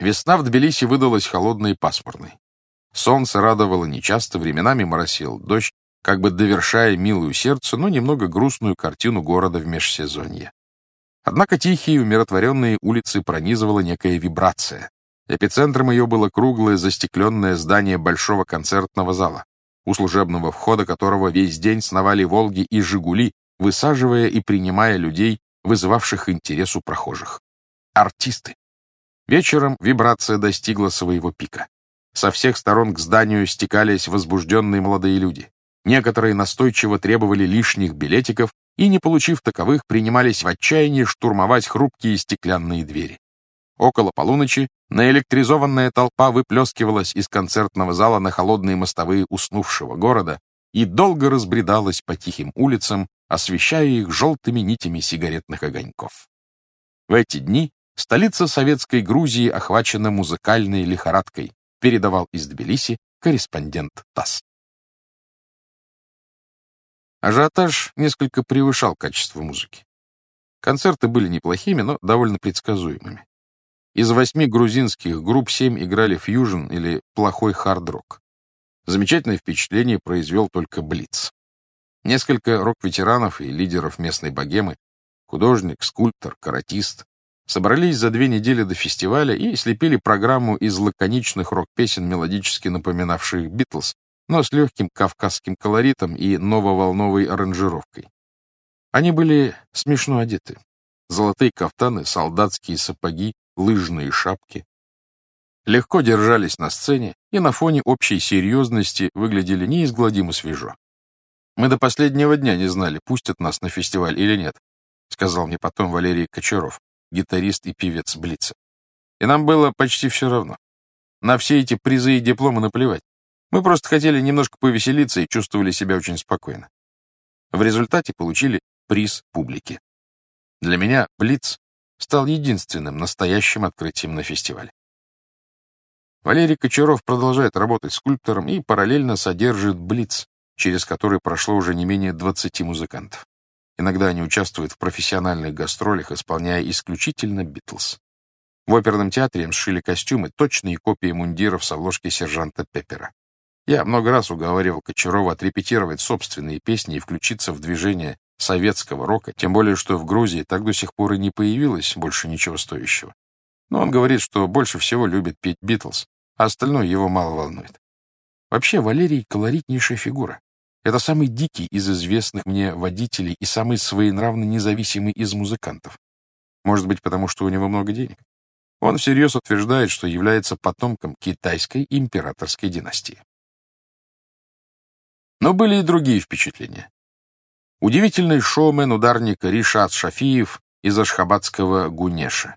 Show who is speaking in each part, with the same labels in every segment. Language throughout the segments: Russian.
Speaker 1: Весна в Тбилиси выдалась холодной и пасмурной. Солнце радовало нечасто, временами моросил дождь, как бы довершая милую сердце, но немного грустную картину города в межсезонье. Однако тихие, умиротворенные улицы пронизывала некая вибрация. Эпицентром ее было круглое застекленное здание большого концертного зала, у служебного входа которого весь день сновали «Волги» и «Жигули», высаживая и принимая людей, вызывавших интерес у прохожих. Артисты. Вечером вибрация достигла своего пика. Со всех сторон к зданию стекались возбужденные молодые люди. Некоторые настойчиво требовали лишних билетиков и, не получив таковых, принимались в отчаянии штурмовать хрупкие стеклянные двери. Около полуночи наэлектризованная толпа выплескивалась из концертного зала на холодные мостовые уснувшего города и долго разбредалась по тихим улицам, освещая их желтыми нитями сигаретных огоньков. В эти дни Столица советской Грузии охвачена музыкальной лихорадкой, передавал из Тбилиси корреспондент ТАСС. Ажиотаж несколько превышал качество музыки. Концерты были неплохими, но довольно предсказуемыми. Из восьми грузинских групп семь играли фьюжн или плохой хард-рок. Замечательное впечатление произвел только Блиц. Несколько рок-ветеранов и лидеров местной богемы, художник, скульптор, каратист, собрались за две недели до фестиваля и слепили программу из лаконичных рок-песен, мелодически напоминавших «Битлз», но с легким кавказским колоритом и нововолновой аранжировкой. Они были смешно одеты. Золотые кафтаны, солдатские сапоги, лыжные шапки. Легко держались на сцене и на фоне общей серьезности выглядели неизгладимо свежо. «Мы до последнего дня не знали, пустят нас на фестиваль или нет», сказал мне потом Валерий Кочаров гитарист и певец Блица. И нам было почти все равно. На все эти призы и дипломы наплевать. Мы просто хотели немножко повеселиться и чувствовали себя очень спокойно. В результате получили приз публики. Для меня Блиц стал единственным настоящим открытием на фестивале. Валерий Кочаров продолжает работать скульптором и параллельно содержит Блиц, через который прошло уже не менее 20 музыкантов. Иногда они участвуют в профессиональных гастролях, исполняя исключительно Битлз. В оперном театре им сшили костюмы, точные копии мундиров с обложки сержанта Пеппера. Я много раз уговаривал Кочарова отрепетировать собственные песни и включиться в движение советского рока, тем более, что в Грузии так до сих пор и не появилось больше ничего стоящего. Но он говорит, что больше всего любит петь Битлз, а остальное его мало волнует. Вообще, Валерий — колоритнейшая фигура. Это самый дикий из известных мне водителей и самый своенравно независимый из музыкантов. Может быть, потому что у него много денег. Он всерьез утверждает, что является потомком китайской императорской династии. Но были и другие впечатления. Удивительный шоумен ударника Ришат Шафиев из Ашхабадского Гунеша.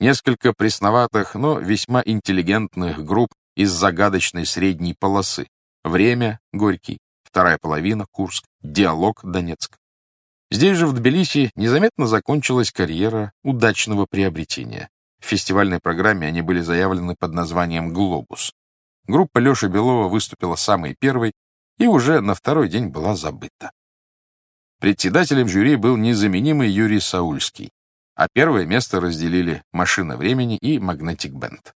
Speaker 1: Несколько пресноватых, но весьма интеллигентных групп из загадочной средней полосы. Время — Горький, вторая половина — Курск, диалог — Донецк. Здесь же, в Тбилиси, незаметно закончилась карьера удачного приобретения. В фестивальной программе они были заявлены под названием «Глобус». Группа Леши Белова выступила самой первой и уже на второй день была забыта. Председателем жюри был незаменимый Юрий Саульский, а первое место разделили «Машина времени» и «Магнетик Бенд».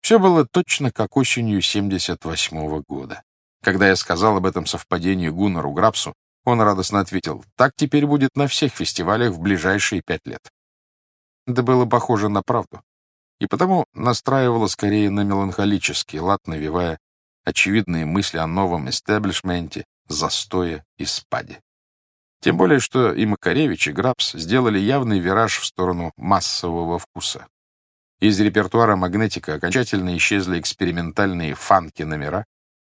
Speaker 1: Все было точно как осенью 78 -го года. Когда я сказал об этом совпадении Гуннару Грабсу, он радостно ответил, так теперь будет на всех фестивалях в ближайшие пять лет. Это было похоже на правду, и потому настраивало скорее на меланхолический лад, навевая очевидные мысли о новом эстеблишменте, застое и спаде. Тем более, что и Макаревич, и Грабс сделали явный вираж в сторону массового вкуса. Из репертуара «Магнетика» окончательно исчезли экспериментальные фанки-номера,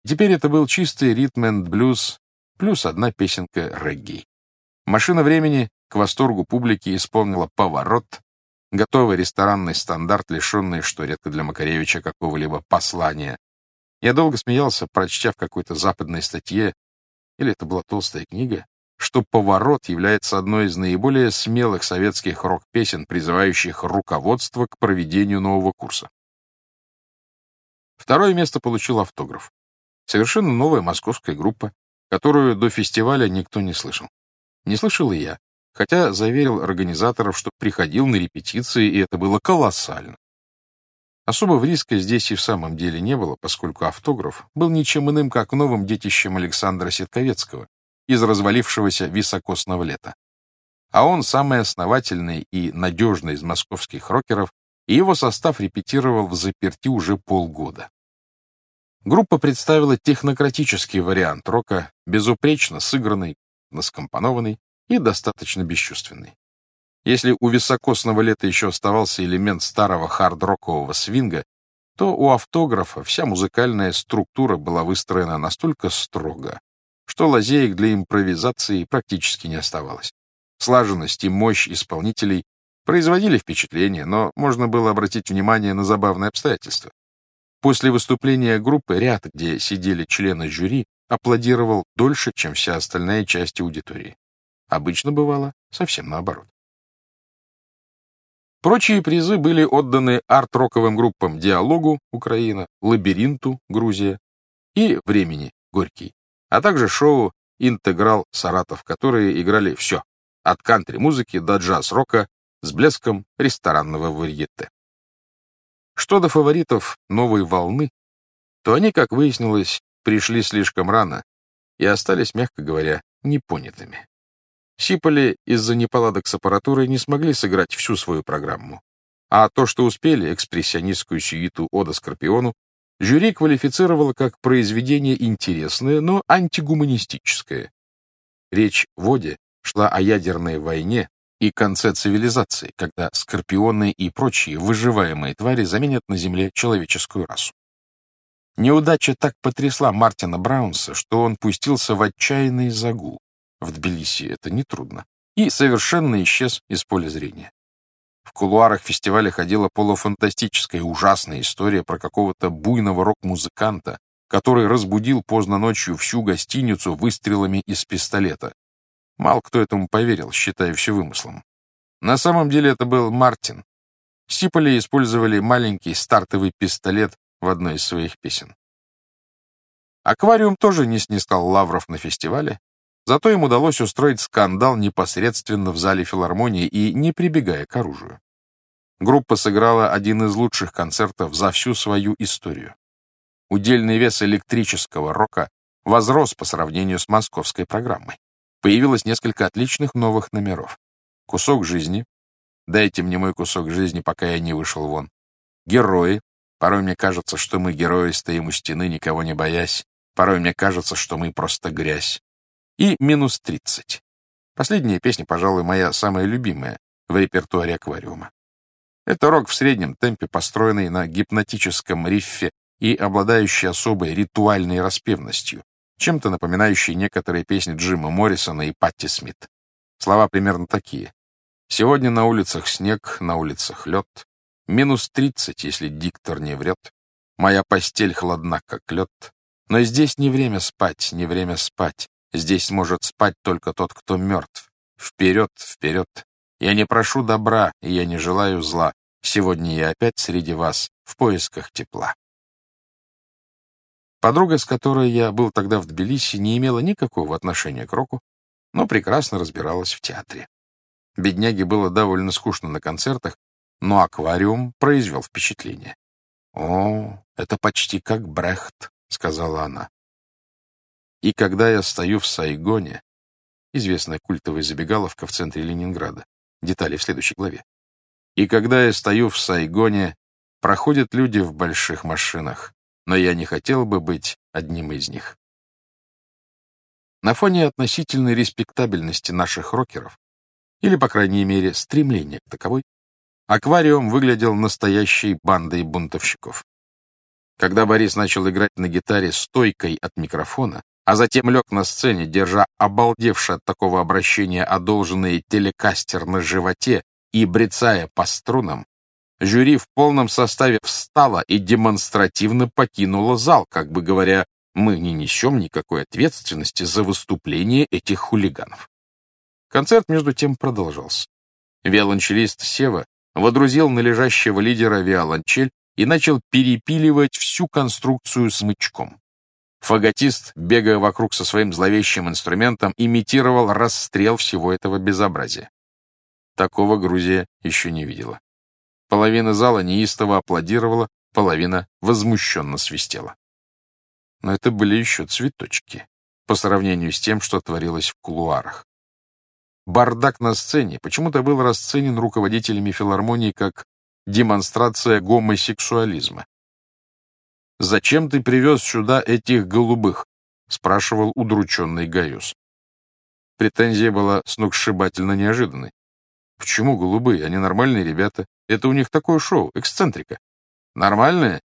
Speaker 1: Теперь это был чистый ритм энд блюз плюс одна песенка регги. Машина времени к восторгу публики исполнила «Поворот», готовый ресторанный стандарт, лишенный, что редко для Макаревича, какого-либо послания. Я долго смеялся, прочтя в какой-то западной статье, или это была толстая книга, что «Поворот» является одной из наиболее смелых советских рок-песен, призывающих руководство к проведению нового курса. Второе место получил автограф. Совершенно новая московская группа, которую до фестиваля никто не слышал. Не слышал и я, хотя заверил организаторов, что приходил на репетиции, и это было колоссально. Особого риска здесь и в самом деле не было, поскольку автограф был ничем иным, как новым детищем Александра Ситковецкого из развалившегося високосного лета. А он самый основательный и надежный из московских рокеров, и его состав репетировал в заперти уже полгода. Группа представила технократический вариант рока, безупречно сыгранный, наскомпонованный и достаточно бесчувственный. Если у високосного лета еще оставался элемент старого хард-рокового свинга, то у автографа вся музыкальная структура была выстроена настолько строго, что лазеек для импровизации практически не оставалось. Слаженность и мощь исполнителей производили впечатление, но можно было обратить внимание на забавные обстоятельства. После выступления группы ряд, где сидели члены жюри, аплодировал дольше, чем вся остальная часть аудитории. Обычно бывало совсем наоборот. Прочие призы были отданы арт-роковым группам «Диалогу» Украина, «Лабиринту» Грузия и «Времени» Горький, а также шоу «Интеграл Саратов», которые играли все, от кантри-музыки до джаз-рока с блеском ресторанного варьете. Что до фаворитов новой волны, то они, как выяснилось, пришли слишком рано и остались, мягко говоря, непонятыми. Сиполи из-за неполадок с аппаратурой не смогли сыграть всю свою программу. А то, что успели, экспрессионистскую сюиту «Ода Скорпиону», жюри квалифицировало как произведение интересное, но антигуманистическое. Речь в «Оде» шла о ядерной войне и конце цивилизации, когда скорпионы и прочие выживаемые твари заменят на Земле человеческую расу. Неудача так потрясла Мартина Браунса, что он пустился в отчаянный загул в Тбилиси это нетрудно, и совершенно исчез из поля зрения. В кулуарах фестиваля ходила полуфантастическая ужасная история про какого-то буйного рок-музыканта, который разбудил поздно ночью всю гостиницу выстрелами из пистолета. Мало кто этому поверил, считая все вымыслом. На самом деле это был Мартин. Сиполи использовали маленький стартовый пистолет в одной из своих песен. Аквариум тоже не снискал лавров на фестивале, Зато им удалось устроить скандал непосредственно в зале филармонии и не прибегая к оружию. Группа сыграла один из лучших концертов за всю свою историю. Удельный вес электрического рока возрос по сравнению с московской программой. Появилось несколько отличных новых номеров. «Кусок жизни», «Дайте мне мой кусок жизни, пока я не вышел вон», «Герои», порой мне кажется, что мы герои, стоим у стены, никого не боясь, порой мне кажется, что мы просто грязь, и «Минус 30». Последняя песня, пожалуй, моя самая любимая в репертуаре аквариума. Это рок в среднем темпе, построенный на гипнотическом риффе и обладающий особой ритуальной распевностью, чем-то напоминающий некоторые песни Джима Моррисона и Патти Смит. Слова примерно такие. «Сегодня на улицах снег, на улицах лед, минус тридцать, если диктор не врет, моя постель холодна, как лед, но здесь не время спать, не время спать, Здесь может спать только тот, кто мертв. Вперед, вперед. Я не прошу добра, и я не желаю зла. Сегодня я опять среди вас, в поисках тепла. Подруга, с которой я был тогда в Тбилиси, не имела никакого отношения к року, но прекрасно разбиралась в театре. Бедняге было довольно скучно на концертах, но аквариум произвел впечатление. «О, это почти как Брехт», — сказала она. И когда я стою в Сайгоне, известная культовая забегаловка в центре Ленинграда, детали в следующей главе, и когда я стою в Сайгоне, проходят люди в больших машинах, но я не хотел бы быть одним из них. На фоне относительной респектабельности наших рокеров, или, по крайней мере, стремления к таковой, аквариум выглядел настоящей бандой бунтовщиков. Когда Борис начал играть на гитаре стойкой от микрофона, а затем лег на сцене, держа обалдевший от такого обращения одолженный телекастер на животе и брецая по струнам, жюри в полном составе встало и демонстративно покинуло зал, как бы говоря, мы не несем никакой ответственности за выступление этих хулиганов. Концерт, между тем, продолжался. Виолончелист Сева водрузил на лежащего лидера виолончель и начал перепиливать всю конструкцию смычком. Фаготист, бегая вокруг со своим зловещим инструментом, имитировал расстрел всего этого безобразия. Такого Грузия еще не видела. Половина зала неистово аплодировала, половина возмущенно свистела. Но это были еще цветочки по сравнению с тем, что творилось в кулуарах. Бардак на сцене почему-то был расценен руководителями филармонии как демонстрация гомосексуализма. «Зачем ты привез сюда этих голубых?» — спрашивал удрученный Гаюс. Претензия была сногсшибательно неожиданной. Почему голубые? Они нормальные ребята. Это у них такое шоу, эксцентрика. Нормальные?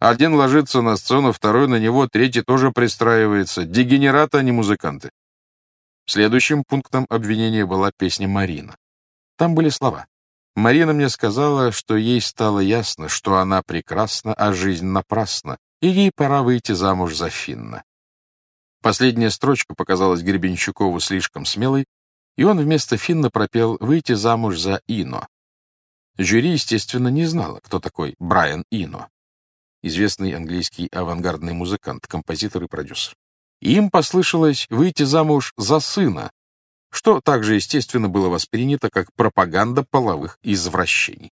Speaker 1: Один ложится на сцену, второй на него, третий тоже пристраивается. Дегенераты, а не музыканты. Следующим пунктом обвинения была песня «Марина». Там были слова. Марина мне сказала, что ей стало ясно, что она прекрасна, а жизнь напрасна, и ей пора выйти замуж за Финна. Последняя строчка показалась Гребенщикову слишком смелой, и он вместо Финна пропел «Выйти замуж за Ино». Жюри, естественно, не знало, кто такой Брайан Ино известный английский авангардный музыкант, композитор и продюсер. Им послышалось выйти замуж за сына, что также, естественно, было воспринято как пропаганда половых извращений.